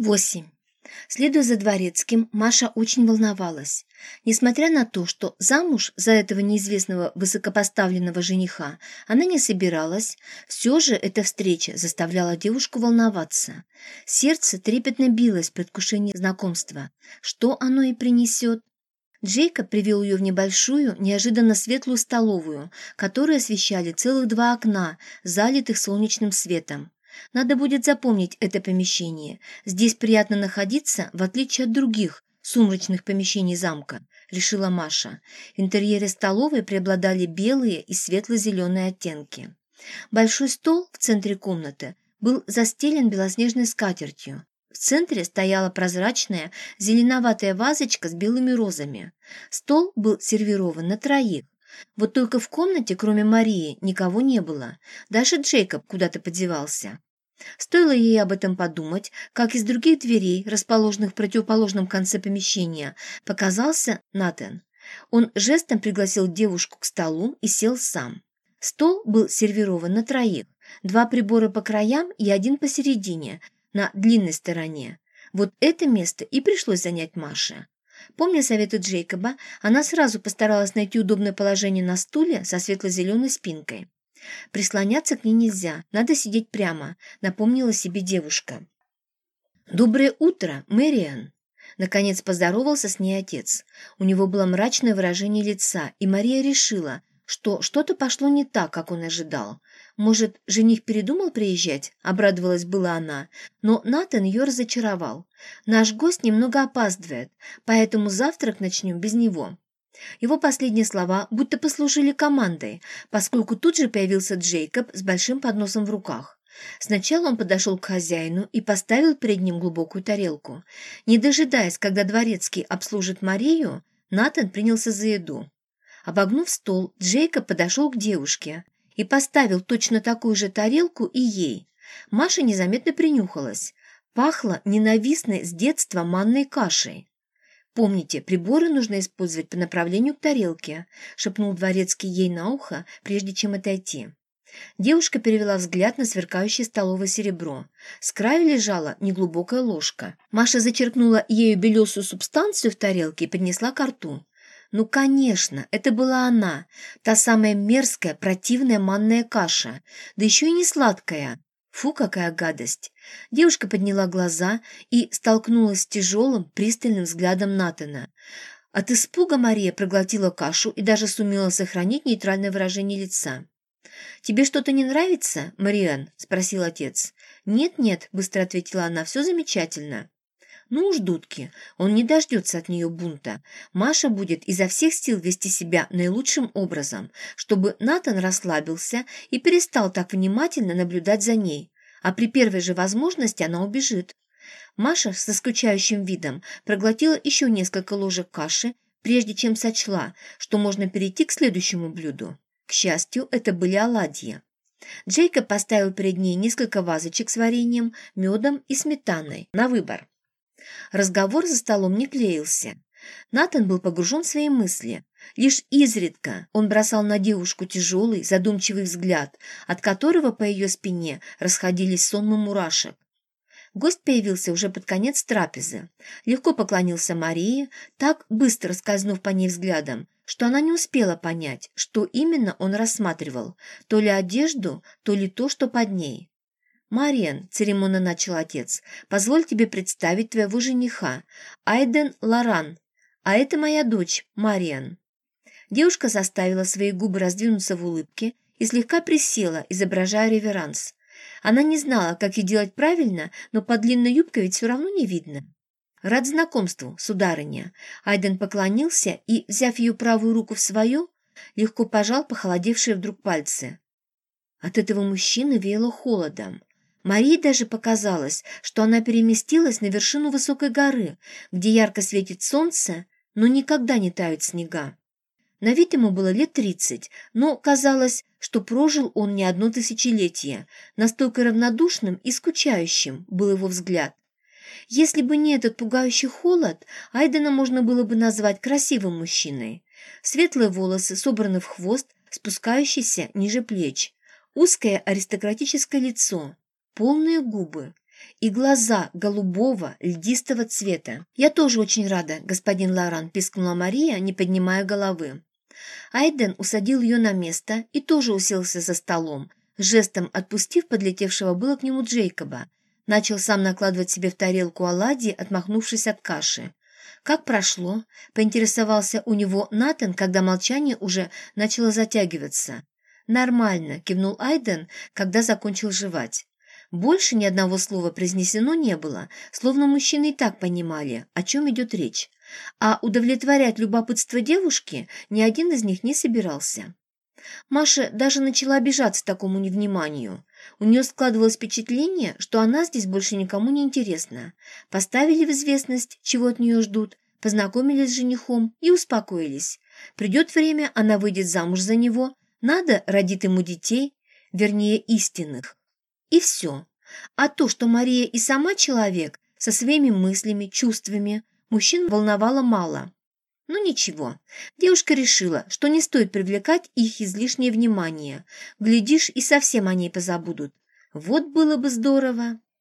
8. Следуя за дворецким, Маша очень волновалась. Несмотря на то, что замуж за этого неизвестного высокопоставленного жениха она не собиралась, все же эта встреча заставляла девушку волноваться. Сердце трепетно билось в предвкушении знакомства. Что оно и принесет? Джейкоб привел ее в небольшую, неожиданно светлую столовую, которую освещали целых два окна, залитых солнечным светом. Надо будет запомнить это помещение. Здесь приятно находиться, в отличие от других сумрачных помещений замка, решила Маша. В интерьере столовой преобладали белые и светло-зеленые оттенки. Большой стол в центре комнаты был застелен белоснежной скатертью. В центре стояла прозрачная зеленоватая вазочка с белыми розами. Стол был сервирован на троих. Вот только в комнате, кроме Марии, никого не было. Даже Джейкоб куда-то подевался. Стоило ей об этом подумать, как из других дверей, расположенных в противоположном конце помещения, показался Натан. Он жестом пригласил девушку к столу и сел сам. Стол был сервирован на троих. Два прибора по краям и один посередине, на длинной стороне. Вот это место и пришлось занять Маше. Помня советы Джейкоба, она сразу постаралась найти удобное положение на стуле со светло-зеленой спинкой. Прислоняться к ней нельзя, надо сидеть прямо, напомнила себе девушка. «Доброе утро, Мэриан!» Наконец поздоровался с ней отец. У него было мрачное выражение лица, и Мария решила, что что-то пошло не так, как он ожидал. Может, жених передумал приезжать? Обрадовалась была она, но Натан ее разочаровал. Наш гость немного опаздывает, поэтому завтрак начнем без него. Его последние слова будто послужили командой, поскольку тут же появился Джейкоб с большим подносом в руках. Сначала он подошел к хозяину и поставил перед ним глубокую тарелку. Не дожидаясь, когда дворецкий обслужит Марию, Натан принялся за еду. Обогнув стол, Джейкоб подошел к девушке и поставил точно такую же тарелку и ей. Маша незаметно принюхалась. Пахло ненавистной с детства манной кашей. «Помните, приборы нужно использовать по направлению к тарелке», шепнул дворецкий ей на ухо, прежде чем отойти. Девушка перевела взгляд на сверкающее столовое серебро. С краю лежала неглубокая ложка. Маша зачерпнула ею белесую субстанцию в тарелке и поднесла ко рту. Ну, конечно, это была она, та самая мерзкая, противная манная каша, да еще и не сладкая. Фу, какая гадость! Девушка подняла глаза и столкнулась с тяжелым, пристальным взглядом Натана. От испуга Мария проглотила кашу и даже сумела сохранить нейтральное выражение лица. «Тебе что-то не нравится, Мариан?» – спросил отец. «Нет-нет», – быстро ответила она, – «все замечательно». Ну уж дудки, он не дождется от нее бунта. Маша будет изо всех сил вести себя наилучшим образом, чтобы Натан расслабился и перестал так внимательно наблюдать за ней. А при первой же возможности она убежит. Маша со скучающим видом проглотила еще несколько ложек каши, прежде чем сочла, что можно перейти к следующему блюду. К счастью, это были оладьи. Джейкоб поставил перед ней несколько вазочек с вареньем, медом и сметаной на выбор. Разговор за столом не клеился. Натан был погружен в свои мысли. Лишь изредка он бросал на девушку тяжелый, задумчивый взгляд, от которого по ее спине расходились сонмы мурашек. Гость появился уже под конец трапезы. Легко поклонился Марии, так быстро скользнув по ней взглядом, что она не успела понять, что именно он рассматривал, то ли одежду, то ли то, что под ней. «Мариан», — церемонно начал отец, — «позволь тебе представить твоего жениха, Айден Лоран, а это моя дочь, Мариан». Девушка заставила свои губы раздвинуться в улыбке и слегка присела, изображая реверанс. Она не знала, как ей делать правильно, но под длинной юбкой ведь все равно не видно. «Рад знакомству, сударыня». Айден поклонился и, взяв ее правую руку в свою, легко пожал похолодевшие вдруг пальцы. От этого мужчины веяло холодом. Марии даже показалось, что она переместилась на вершину высокой горы, где ярко светит солнце, но никогда не тают снега. На вид ему было лет тридцать, но казалось, что прожил он не одно тысячелетие. Настолько равнодушным и скучающим был его взгляд. Если бы не этот пугающий холод, Айдена можно было бы назвать красивым мужчиной. Светлые волосы собраны в хвост, спускающийся ниже плеч. Узкое аристократическое лицо, полные губы. и глаза голубого, льдистого цвета. «Я тоже очень рада, господин Лоран», – пискнула Мария, не поднимая головы. Айден усадил ее на место и тоже уселся за столом, жестом отпустив подлетевшего было к нему Джейкоба. Начал сам накладывать себе в тарелку оладьи, отмахнувшись от каши. «Как прошло?» – поинтересовался у него Натан, когда молчание уже начало затягиваться. «Нормально», – кивнул Айден, когда закончил жевать. Больше ни одного слова произнесено не было, словно мужчины и так понимали, о чем идет речь. А удовлетворять любопытство девушки ни один из них не собирался. Маша даже начала обижаться такому невниманию. У нее складывалось впечатление, что она здесь больше никому не интересна. Поставили в известность, чего от нее ждут, познакомились с женихом и успокоились. Придет время, она выйдет замуж за него, надо родит ему детей, вернее, истинных. И все. А то, что Мария и сама человек, со своими мыслями, чувствами, мужчин волновало мало. Ну ничего, девушка решила, что не стоит привлекать их излишнее внимание. Глядишь, и совсем о ней позабудут. Вот было бы здорово.